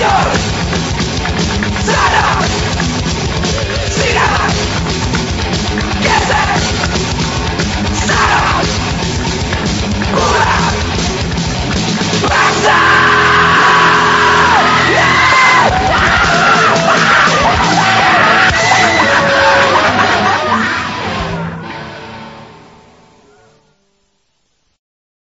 Yeah!